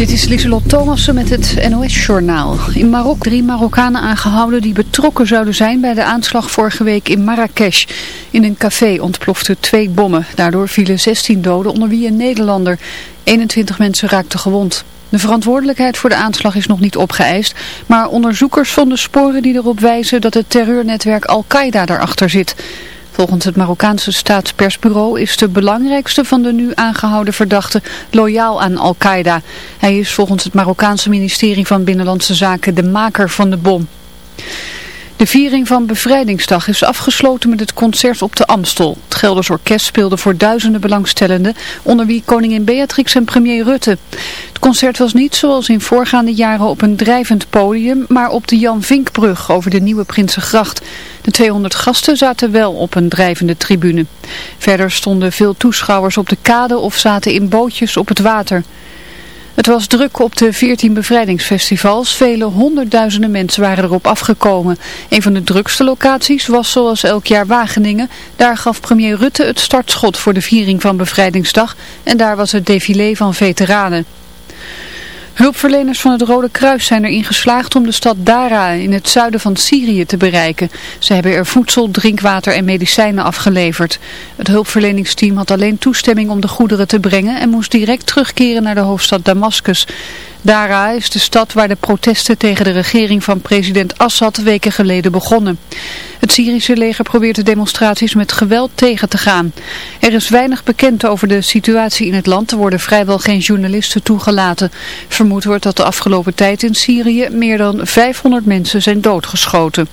Dit is Lieselot Thomassen met het NOS-journaal. In Marokko drie Marokkanen aangehouden die betrokken zouden zijn bij de aanslag vorige week in Marrakesh. In een café ontploften twee bommen. Daardoor vielen 16 doden, onder wie een Nederlander. 21 mensen raakten gewond. De verantwoordelijkheid voor de aanslag is nog niet opgeëist, maar onderzoekers vonden sporen die erop wijzen dat het terreurnetwerk Al-Qaeda daarachter zit. Volgens het Marokkaanse staatspersbureau is de belangrijkste van de nu aangehouden verdachten loyaal aan Al-Qaeda. Hij is volgens het Marokkaanse ministerie van Binnenlandse Zaken de maker van de bom. De viering van Bevrijdingsdag is afgesloten met het concert op de Amstel. Het Gelders Orkest speelde voor duizenden belangstellenden, onder wie koningin Beatrix en premier Rutte. Het concert was niet zoals in voorgaande jaren op een drijvend podium, maar op de Jan Vinkbrug over de Nieuwe Prinsengracht. De 200 gasten zaten wel op een drijvende tribune. Verder stonden veel toeschouwers op de kade of zaten in bootjes op het water. Het was druk op de 14 bevrijdingsfestivals. Vele honderdduizenden mensen waren erop afgekomen. Een van de drukste locaties was zoals elk jaar Wageningen. Daar gaf premier Rutte het startschot voor de viering van Bevrijdingsdag. En daar was het défilé van veteranen. Hulpverleners van het Rode Kruis zijn erin geslaagd om de stad Dara in het zuiden van Syrië te bereiken. Ze hebben er voedsel, drinkwater en medicijnen afgeleverd. Het hulpverleningsteam had alleen toestemming om de goederen te brengen en moest direct terugkeren naar de hoofdstad Damascus. Dara is de stad waar de protesten tegen de regering van president Assad weken geleden begonnen. Het Syrische leger probeert de demonstraties met geweld tegen te gaan. Er is weinig bekend over de situatie in het land. Er worden vrijwel geen journalisten toegelaten. Vermoed wordt dat de afgelopen tijd in Syrië meer dan 500 mensen zijn doodgeschoten.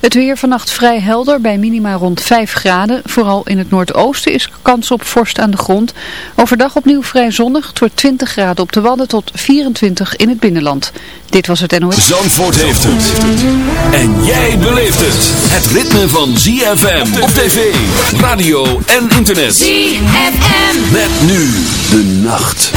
Het weer vannacht vrij helder bij minima rond 5 graden. Vooral in het noordoosten is kans op vorst aan de grond. Overdag opnieuw vrij zonnig. Het wordt 20 graden op de Wadden tot 24 in het binnenland. Dit was het NOS. Zandvoort heeft het. En jij beleeft het. Het ritme van ZFM op tv, radio en internet. ZFM. Met nu de nacht.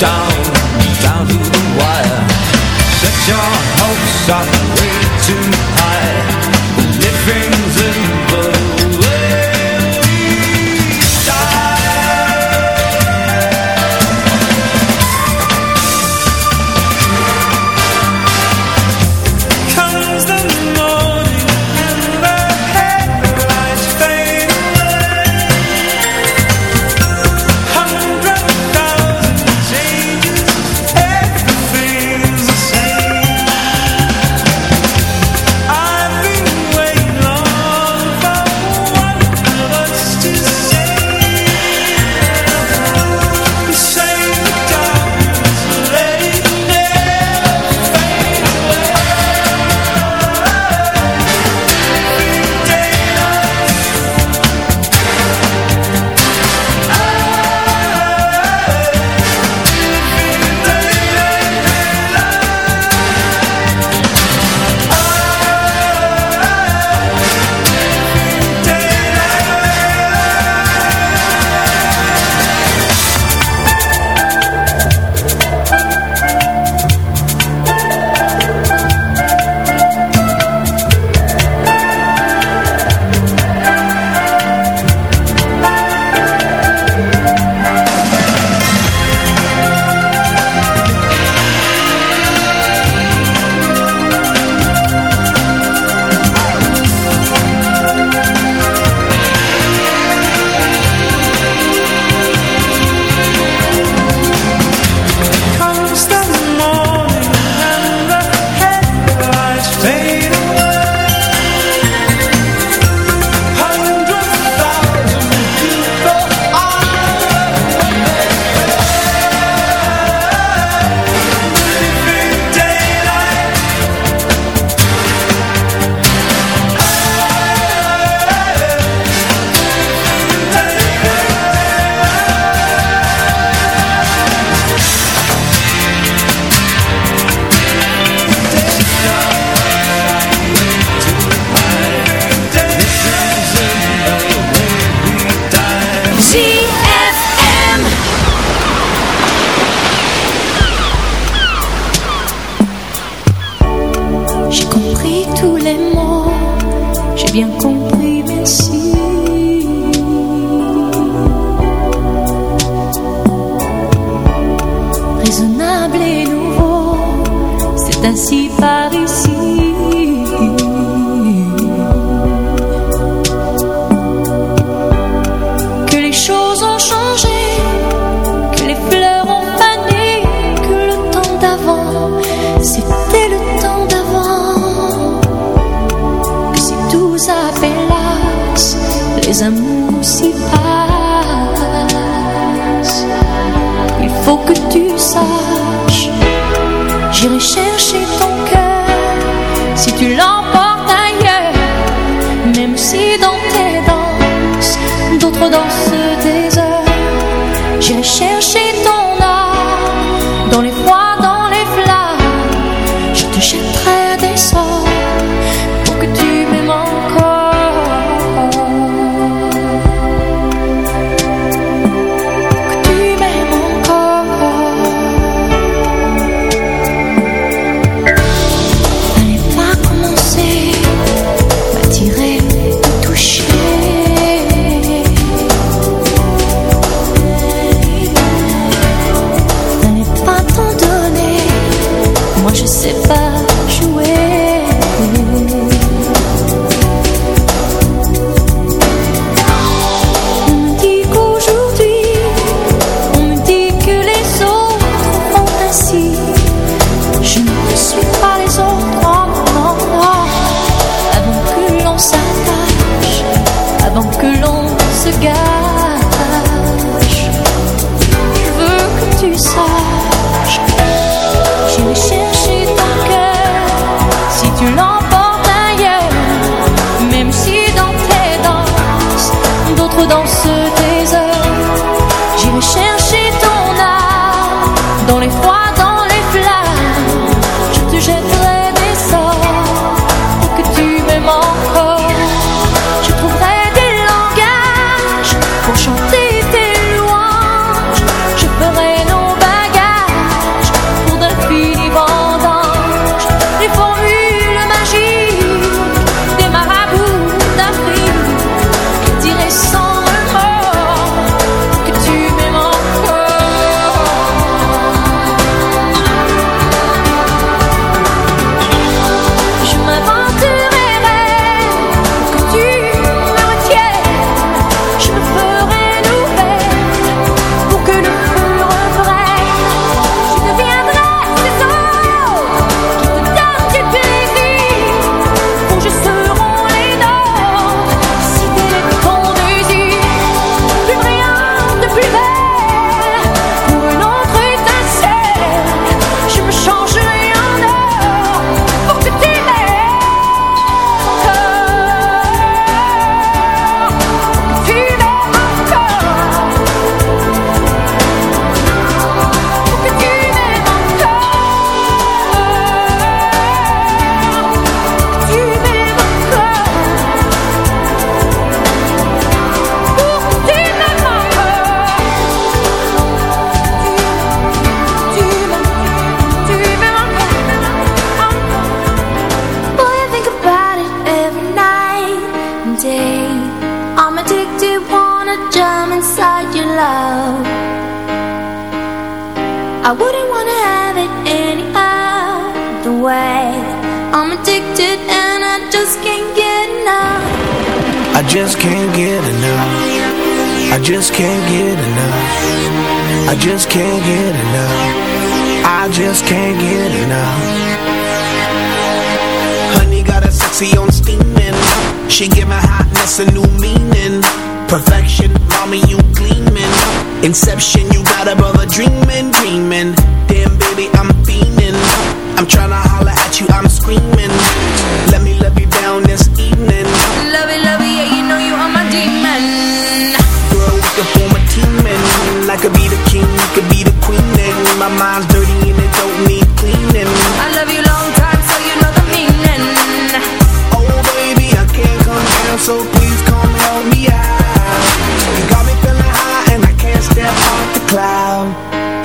Down, down to the wire. Set your hopes up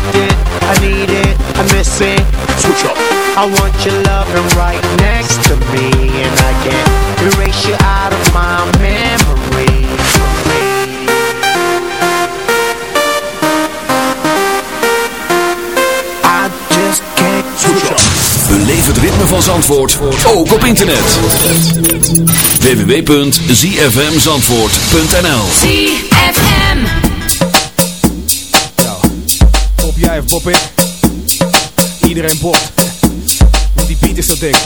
Afflicted, I need it, I miss it. Switch up. I want your loving right next to me, and I can't erase you out of my memory. I just can't Switch up. Beleef het ritme van Zandvoort ook op internet. www.zfmzandvoort.nl Pop pop? Iedereen popt. Want die beat is zo dik.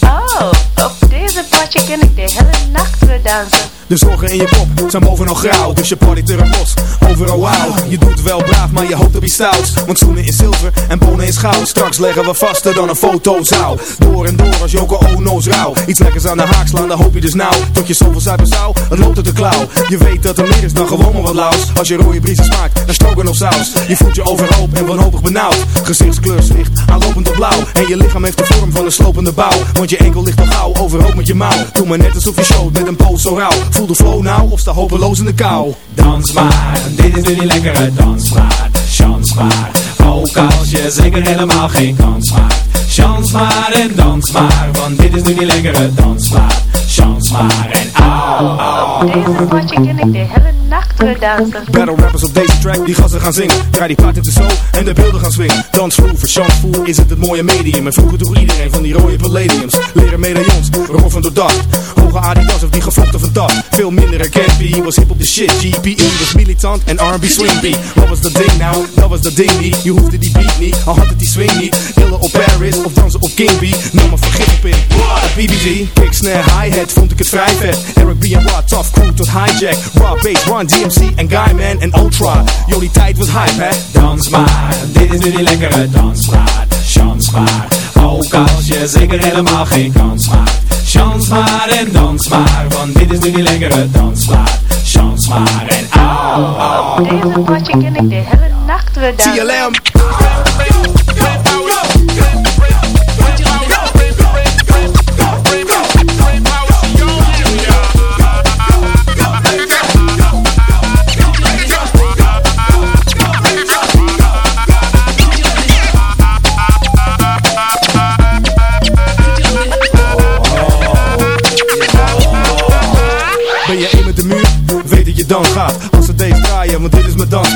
Oh, op deze potje ken ik de hele nacht weer dansen. De zorgen in je kop zijn bovenal grauw, dus je party er los. Overal je doet wel braaf, maar je hoopt op iets stouts. Want schoenen in zilver en bonen in goud. Straks leggen we vaster dan een fotozaal. Door en door als Joko Ono's rauw. Iets lekkers aan de haak slaan, dan hoop je dus nou. Tot je zoveel zuipen zou, het loopt uit de klauw. Je weet dat er meer is dan gewoon maar wat laus. Als je rode briesen smaakt, dan stroken of saus. Je voelt je overhoop en wanhopig benauwd. Gezichtskleur zwicht, aanlopend op blauw. En je lichaam heeft de vorm van een slopende bouw. Want je enkel ligt al gauw, overhoop met je mouw. Doe maar net alsof je showt met een poot zo rauw. Voel de flow nou, of sta hopeloos in de kou. Dans maar, dit is nu die lekkere dansmaat. Chans maar, ook als je zeker helemaal geen kans maakt. Chans maar en dans maar, want dit is nu die lekkere dansmaat. Chans maar en au, au. Op deze potje ken ik de hele nacht weer dansen. Battle rappers op deze track, die gassen gaan zingen. Draai die plaat in de zo en de beelden gaan swingen. Dansvloer, verchansvoer is het het mooie medium. En vroeger door iedereen van die rode palladiums. Leren medaillons, roffen door dacht. Hoge Adidas of die gevlochten van dat. Veel minder herkend, P was hip op de shit. GPE was militant en R&B swing beat. Wat was dat ding nou? Dat was dat ding niet. Je hoefde die beat niet, al had het die swing niet. Illen op Paris of dansen op King B. Maar vergif op in. BBG, kick, snare, hi-hat, vond ik het vrij vet. Eric B en Rod, tough crew tot hijack. Raw bass, Run DMC en Guyman en Ultra. Die tijd was hype, hè? Dans maar, dit is nu die lekkere dansmaat. Chans maar, ook als je zeker helemaal geen kans maakt. Chans maar en dans maar, want dit is nu die lekkere dansmaat. Chans maar en au, au. Deze potje ken ik de hele nacht weer dansen. TLM.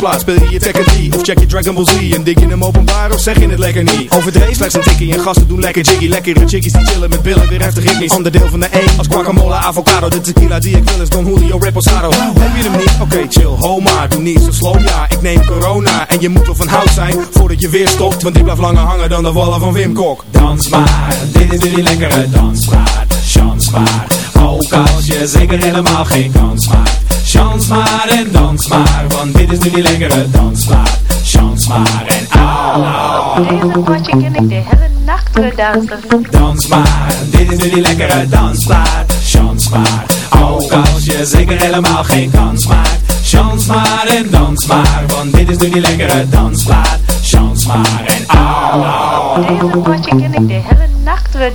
Dansplaats Speel je je Tekken 3 of check je Dragon Ball Z En dik je hem openbaar of zeg je het lekker niet Overdreven slechts een tikkie en gasten doen lekker jiggy Lekkere chickies die chillen met billen, weer heftig ritmisch Onderdeel van de één als guacamole, avocado De tequila die ik wil is Don Julio Reposado Heb je hem niet? Oké chill, ho maar Doe niet zo slow, ja Ik neem corona en je moet wel van hout zijn Voordat je weer stopt, want die blijft langer hangen dan de wallen van Wim Kok Dans maar, dit is nu die lekkere dansmaat. Chans maar. Ook als je zeker helemaal geen kans maakt. Chans maar en dans maar, want dit is nu die lekkere dansplaat. Chans maar en au, au. Deze potje ken ik de hele nacht weer dansen. Dans maar, dit is nu die lekkere dansplaat. Chans maar, ook als je zeker helemaal geen kans maakt. Chans maar en dans maar, want dit is nu die lekkere dansplaat. Chans maar en au, au. Deze potje ken ik de hele nacht weer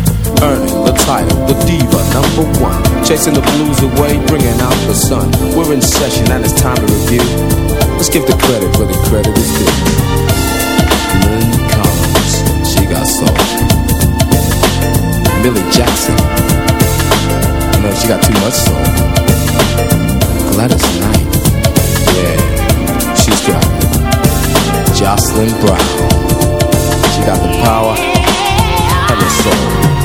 The diva number one. Chasing the blues away, bringing out the sun. We're in session and it's time to review. Let's give the credit where the credit is due. Lynn Collins, she got soul. Millie Jackson, you know she got too much soul. Gladys Knight, yeah, she's it. Jocelyn Brown, she got the power and the soul.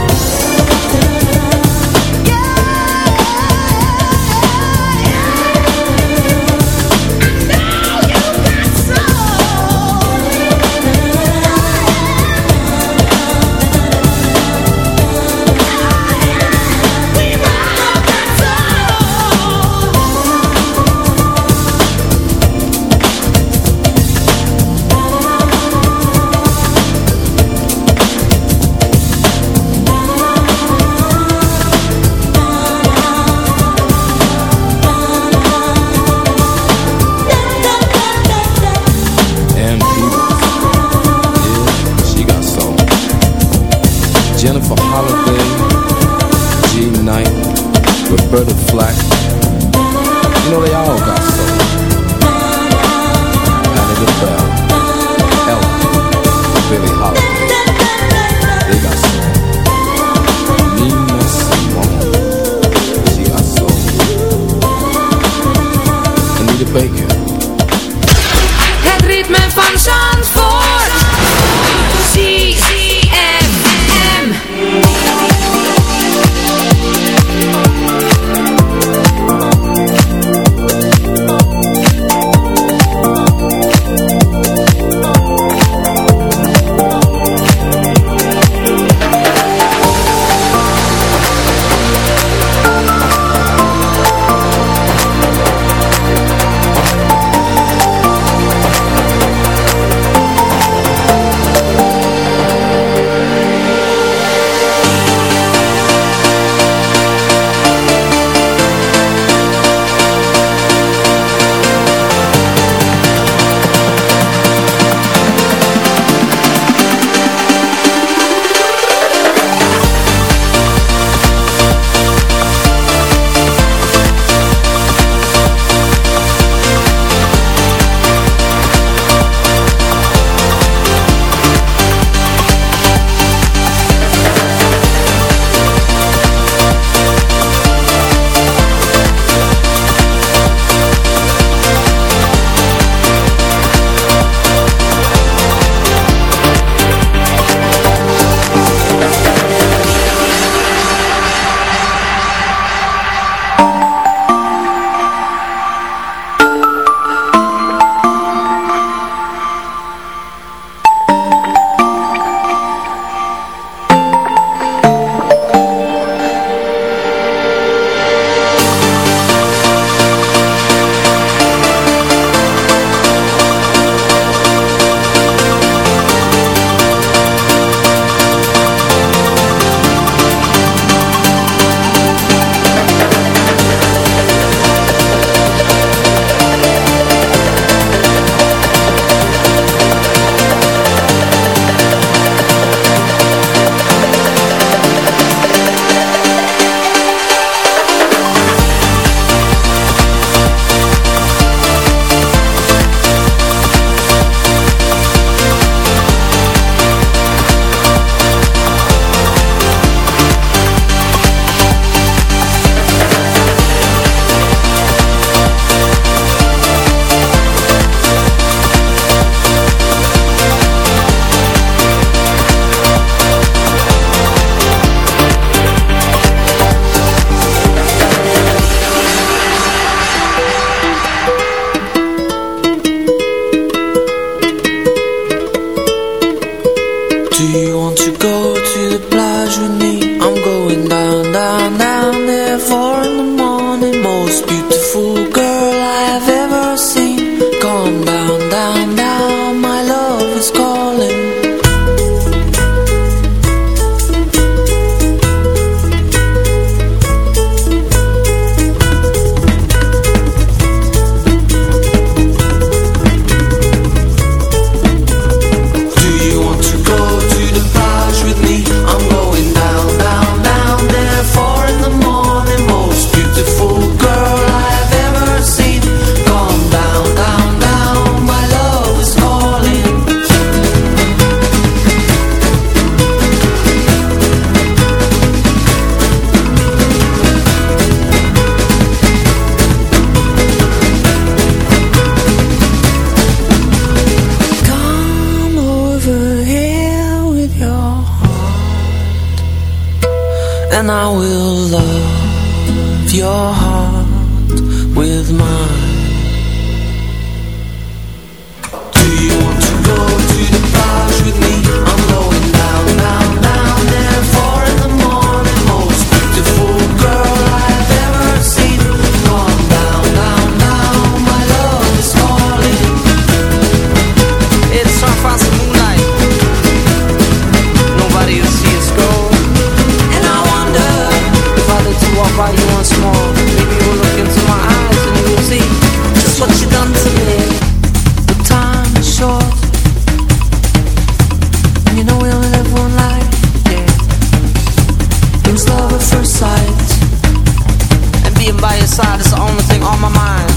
side, it's the only thing on my mind.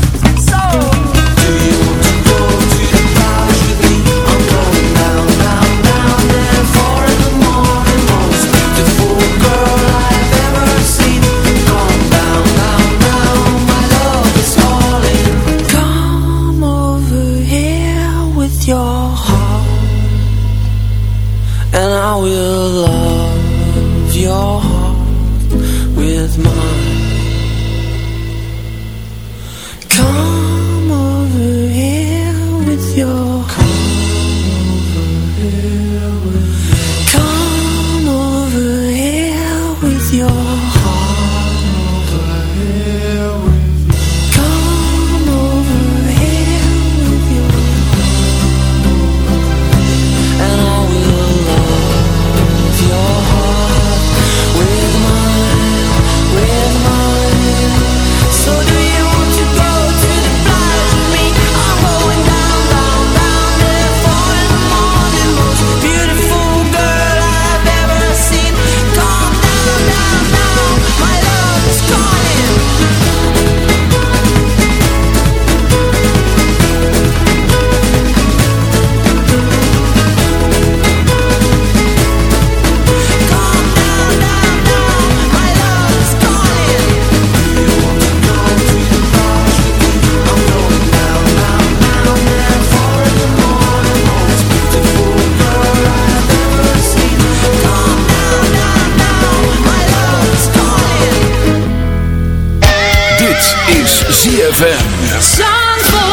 Is ZFM. Zandvoort.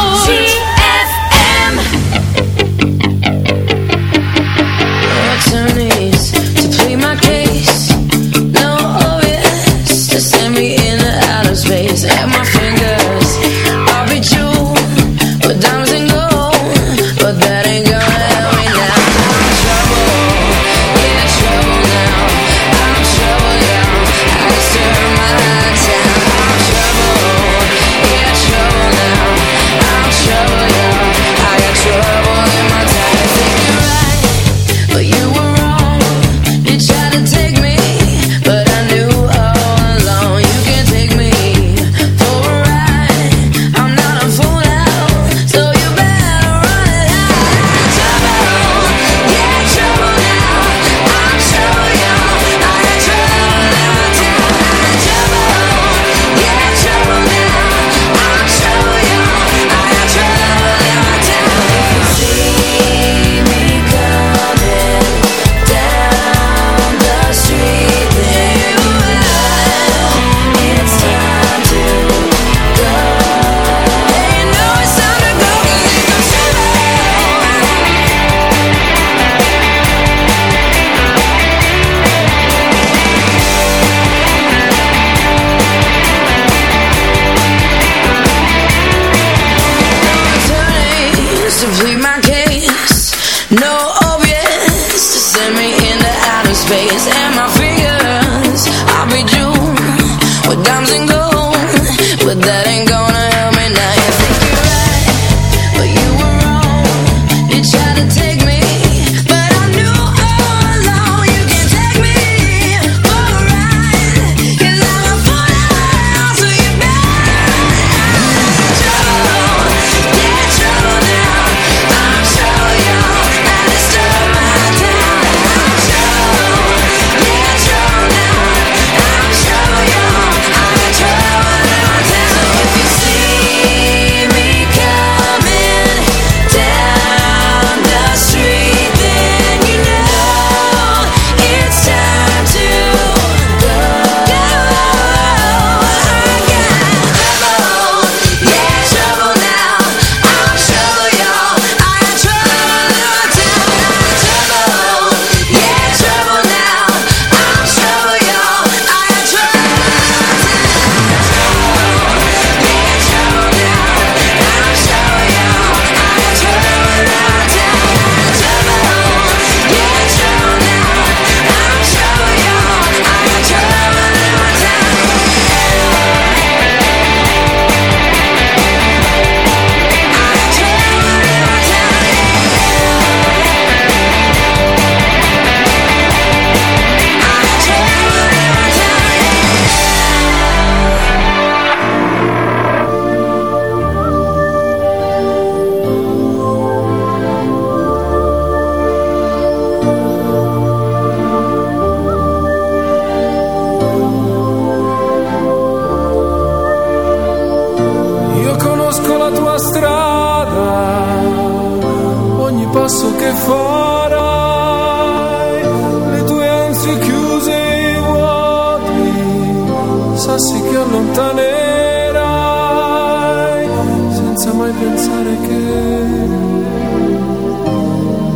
ritornerai senza mai pensare che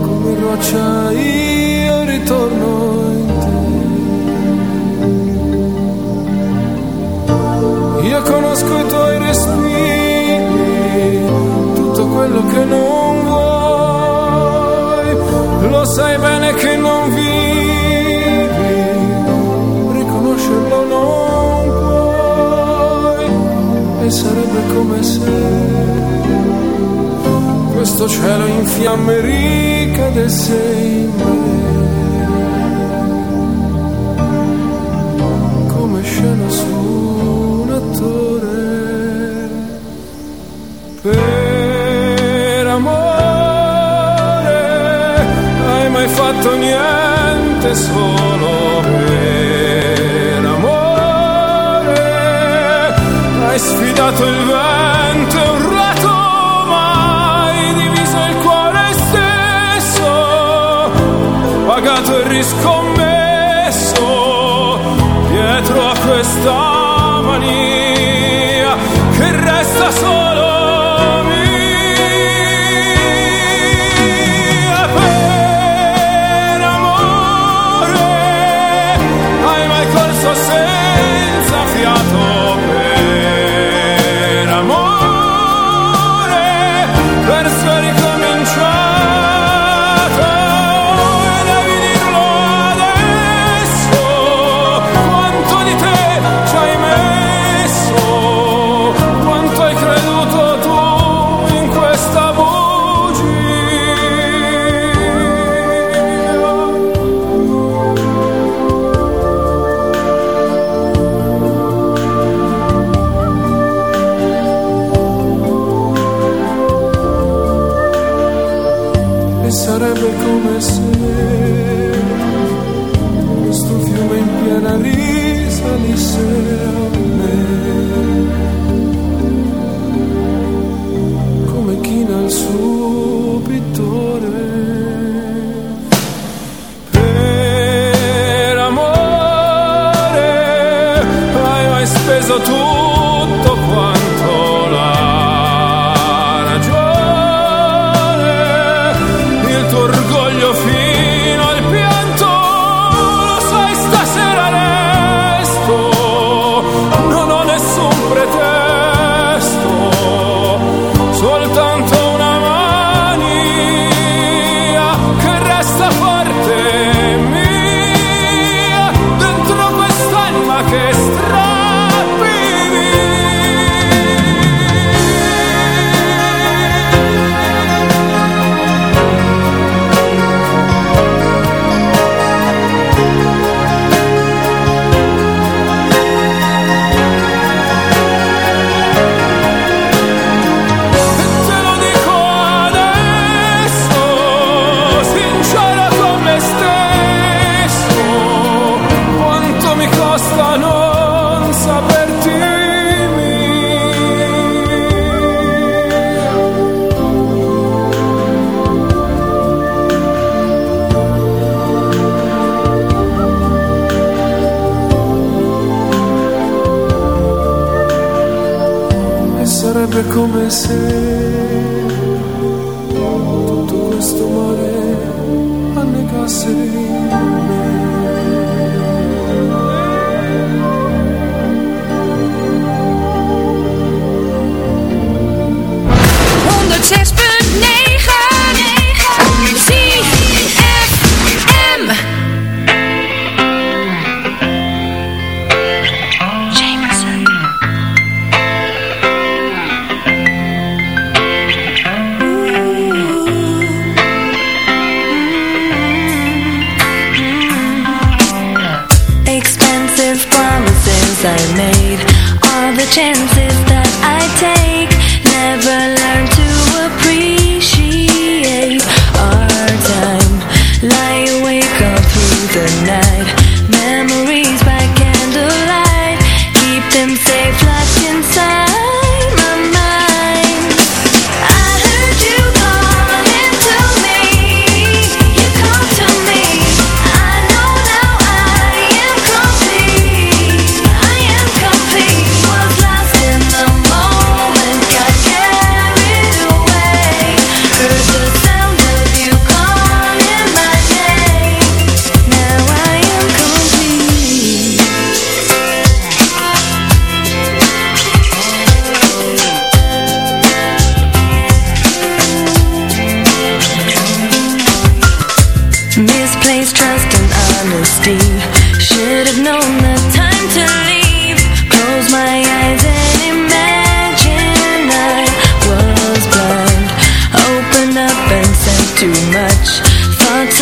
come roccia io ritorno in te. Io conosco i tuoi respiri, tutto quello che non questo cielo in fiamme ricade sei me. Come scena su un attore. Per amore hai mai fatto niente solo per amore. Hai sfidato il vento scommesso dietro a questa maniera. sarebbe come se tutto questo mare annegasse me. chances.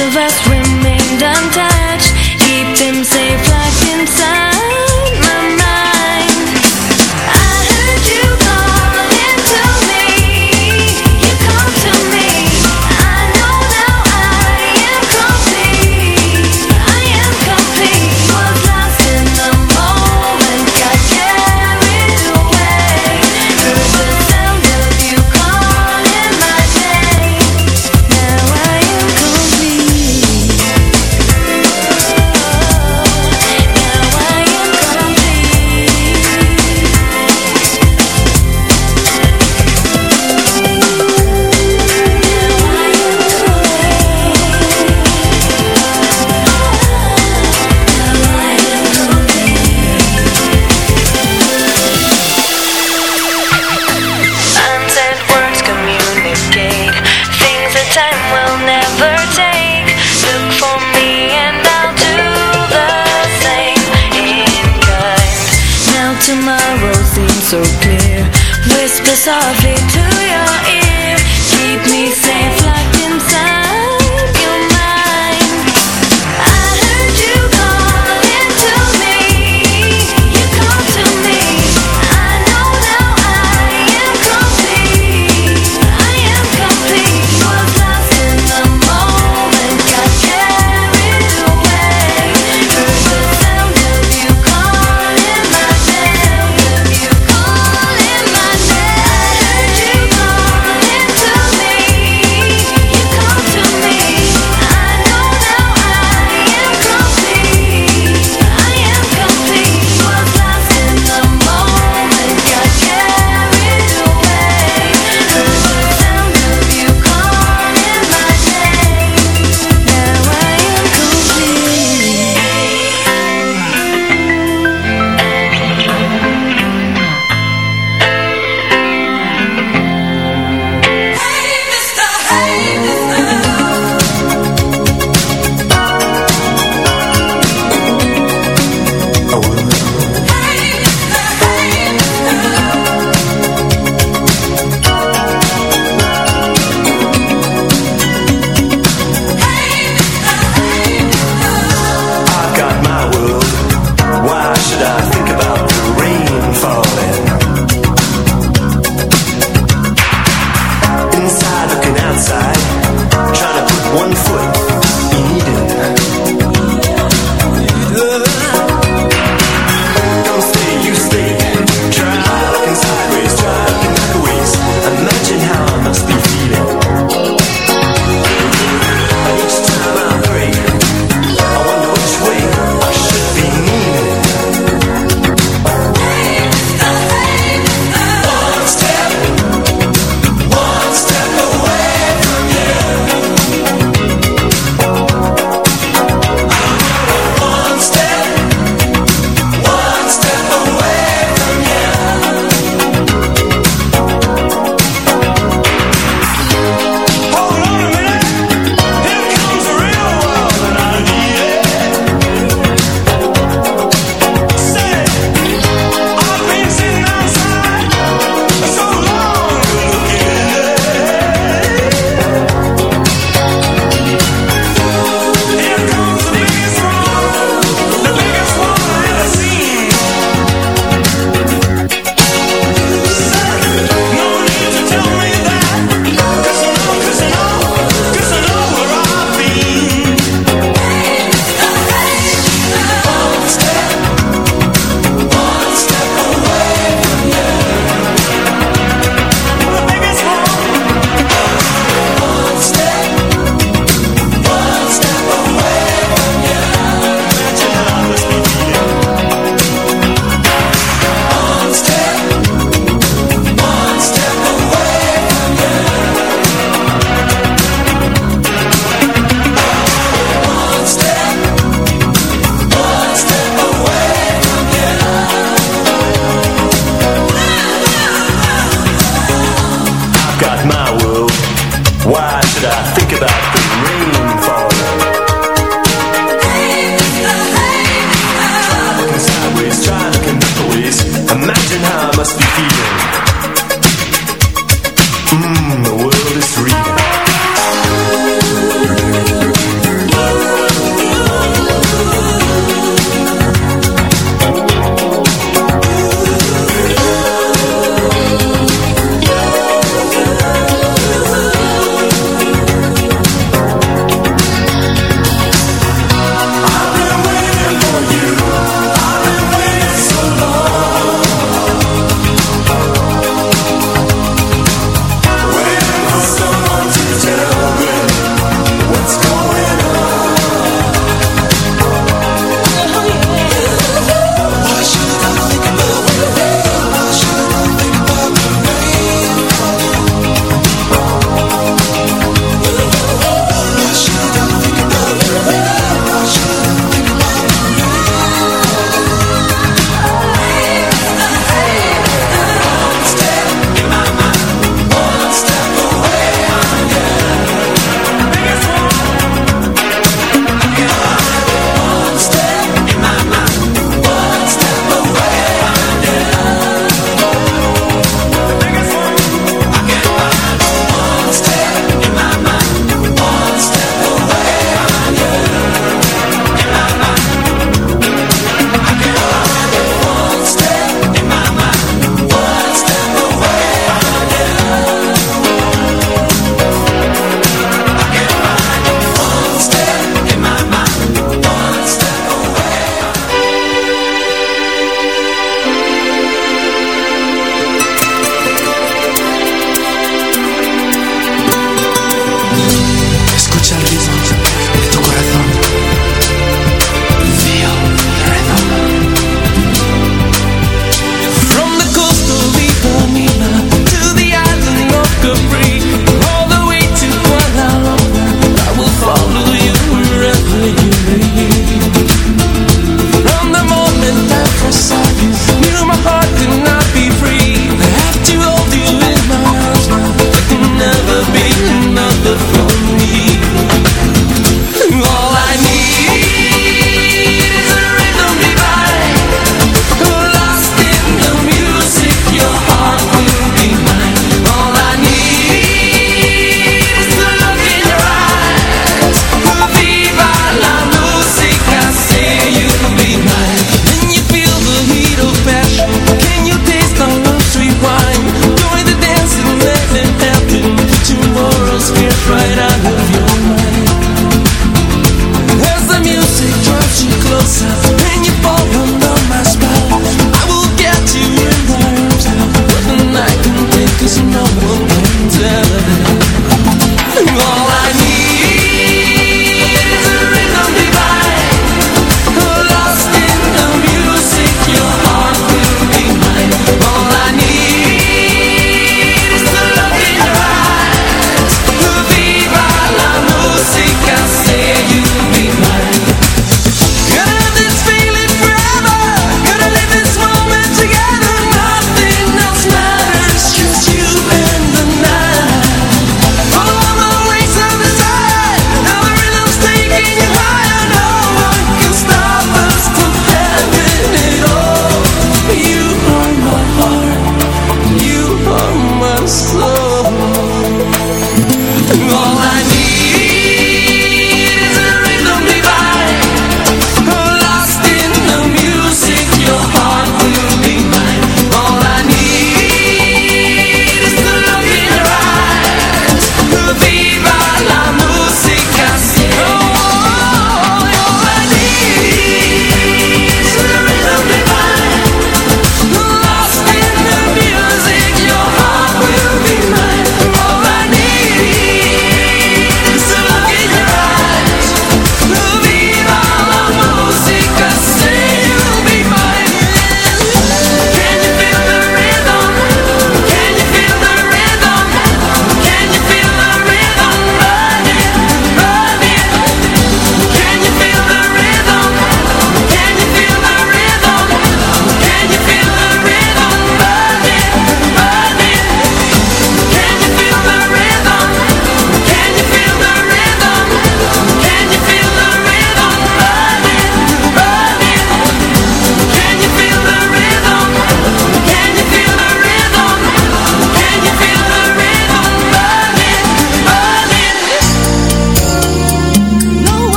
of us remained untied.